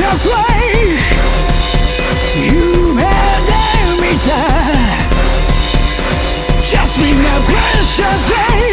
just like you made me die. Just be my precious lady.